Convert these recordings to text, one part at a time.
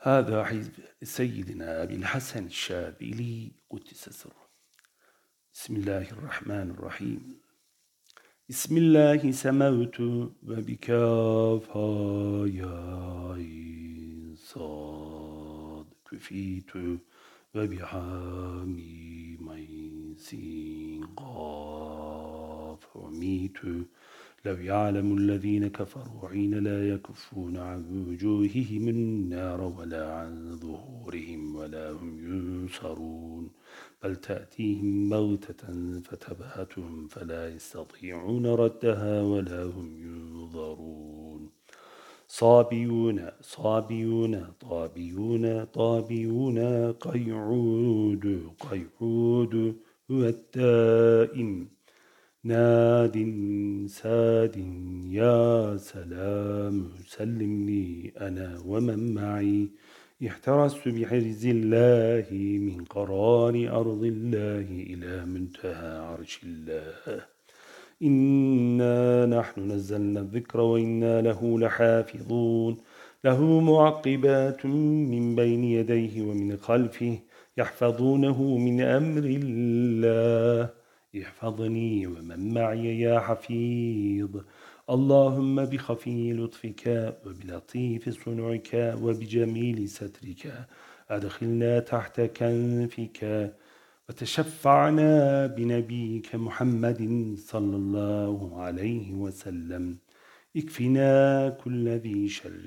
هذا حزب سيدنا أبي الحسن الشاذلي قدس سره. بسم الله الرحمن الرحيم. بسم الله سموت وبكاف يا صاد. كفيت وبحامي ميسين قاف. وميت لو يعلم الذين كفروا حين لا يكفون عن وجوههم النار ولا عن ظهورهم ولا هم ينصرون. بل تأتيهم موتة فتبهتهم فلا يستطيعون ردها ولا هم ينظرون. صابيون صابيون طابيون طابيون قيعود قيعود هو التائم ناد ساد يا سلام. سلمني أنا ومن معي. احترست بحرز الله من قرار أرض الله إلى منتهى عرش الله. إنا نحن نزلنا الذكر وإنا له لحافظون. له معقبات من بين يديه ومن خلفه يحفظونه من أمر الله. احفظني ومن معي يا حفيظ. اللهم بخفي لطفك وبلطيف صنعك وبجميل سترك. أدخلنا تحت كنفك وتشفعنا بنبيك محمد صلى الله عليه وسلم. اكفنا كل ذي شر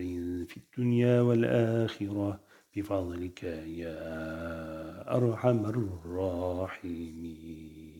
في الدنيا والآخرة بفضلك يا أرحم الراحمين.